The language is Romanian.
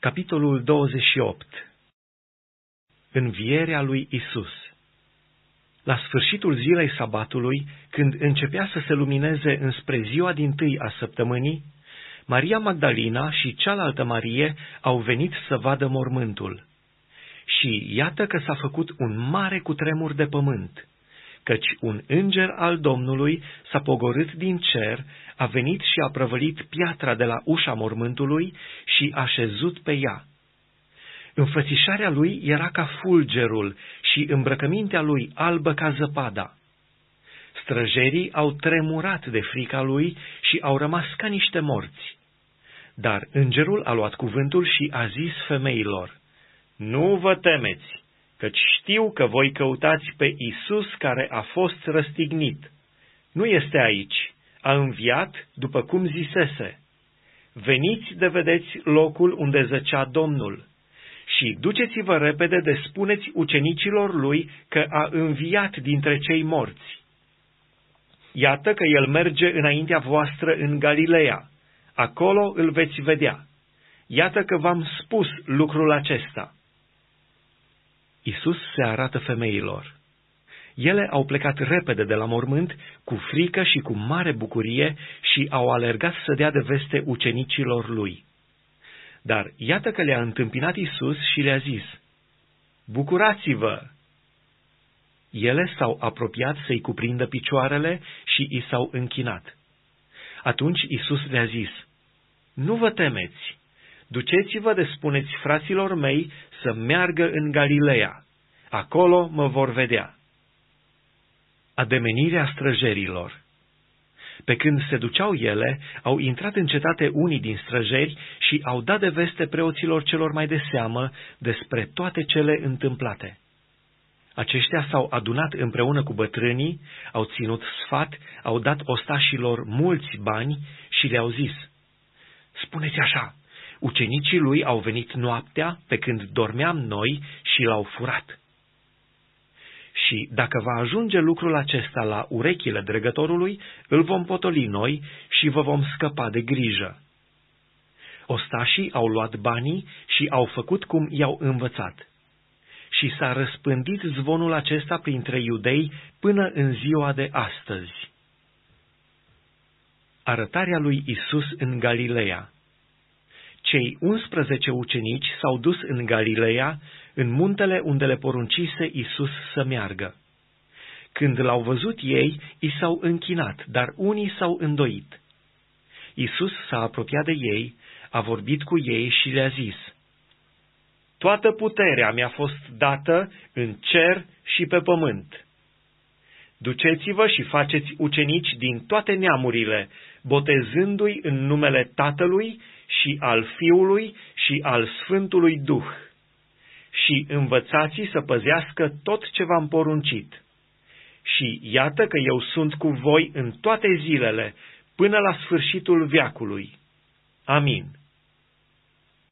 Capitolul 28 Învierea lui Isus. La sfârșitul zilei sabatului, când începea să se lumineze înspre ziua din tâi a săptămânii, Maria Magdalena și cealaltă Marie au venit să vadă mormântul. Și iată că s-a făcut un mare cutremur de pământ, căci un înger al Domnului s-a pogorât din cer, a venit și a prăvălit piatra de la ușa mormântului și a șezut pe ea. Înfățișarea lui era ca fulgerul și îmbrăcămintea lui albă ca zăpada. Străjerii au tremurat de frica lui și au rămas ca niște morți. Dar îngerul a luat cuvântul și a zis femeilor, Nu vă temeți! Căci știu că voi căutați pe Isus care a fost răstignit. Nu este aici, a înviat după cum zisese. Veniți de vedeți locul unde zăcea Domnul și duceți-vă repede de spuneți ucenicilor lui că a înviat dintre cei morți. Iată că el merge înaintea voastră în Galileea, acolo îl veți vedea. Iată că v-am spus lucrul acesta. Isus se arată femeilor. Ele au plecat repede de la mormânt, cu frică și cu mare bucurie, și au alergat să dea de veste ucenicilor lui. Dar iată că le-a întâmpinat Isus și le-a zis, Bucurați-vă! Ele s-au apropiat să-i cuprindă picioarele și i s-au închinat. Atunci Isus le-a zis, Nu vă temeți! Duceți-vă de spuneți fraților mei să meargă în Galileea. Acolo mă vor vedea. Ademenirea străjerilor Pe când se duceau ele, au intrat în cetate unii din străjeri și au dat de veste preoților celor mai de seamă despre toate cele întâmplate. Aceștia s-au adunat împreună cu bătrânii, au ținut sfat, au dat ostașilor mulți bani și le-au zis, Spuneți așa, Ucenicii lui au venit noaptea pe când dormeam noi și l-au furat. Și dacă va ajunge lucrul acesta la urechile dregătorului, îl vom potoli noi și vă vom scăpa de grijă. Ostașii au luat banii și au făcut cum i-au învățat. Și s-a răspândit zvonul acesta printre iudei până în ziua de astăzi. Arătarea lui Isus în Galileea cei 11 ucenici s-au dus în Galileea, în muntele unde le poruncise Isus să meargă. Când l-au văzut ei, i s-au închinat, dar unii s-au îndoit. Isus s-a apropiat de ei, a vorbit cu ei și le-a zis, Toată puterea mi-a fost dată în cer și pe pământ. Duceți-vă și faceți ucenici din toate neamurile, botezându-i în numele Tatălui și al Fiului și al Sfântului Duh. Și învățați să păzească tot ce v-am poruncit. Și iată că eu sunt cu voi în toate zilele, până la sfârșitul veacului. Amin.